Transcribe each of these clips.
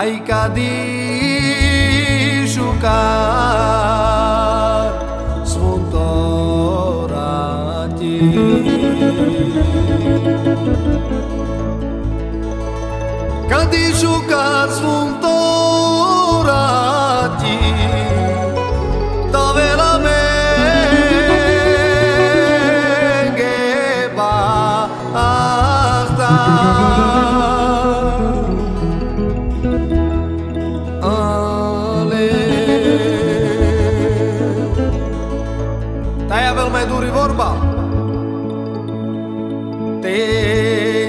ai kadishu kar svuntorati kadishu kar svuntorati dove la menge basta zorba te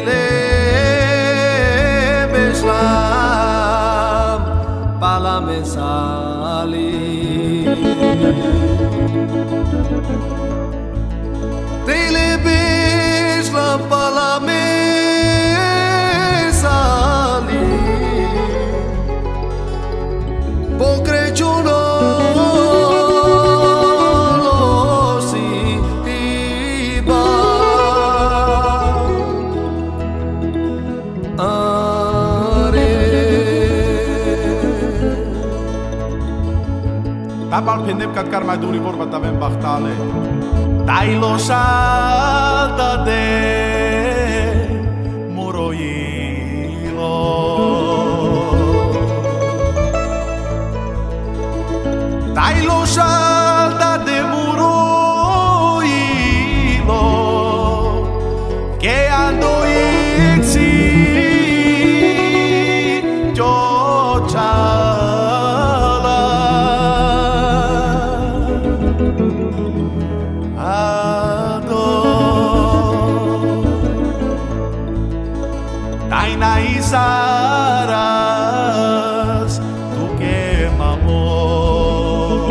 lebeslam pala thank you Տապարփենեմ կատկար մայդուրի որ մտավեն բախտալե Տայլոշալ տադե Taina Isaras Tu que mamor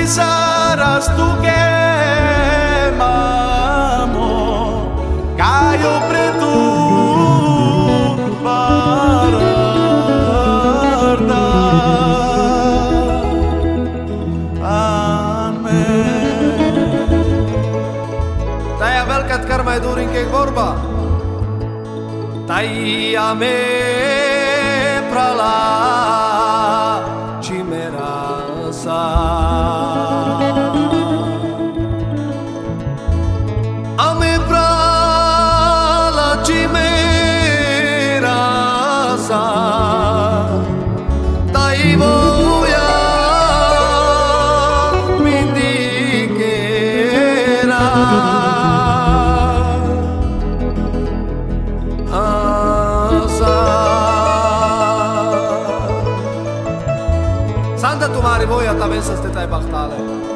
Isaras Tu que mamor Caio preto Alcat kar durin ke gorba. Taia me prala Sanda tumhari moya tamen saste tai bakhtale.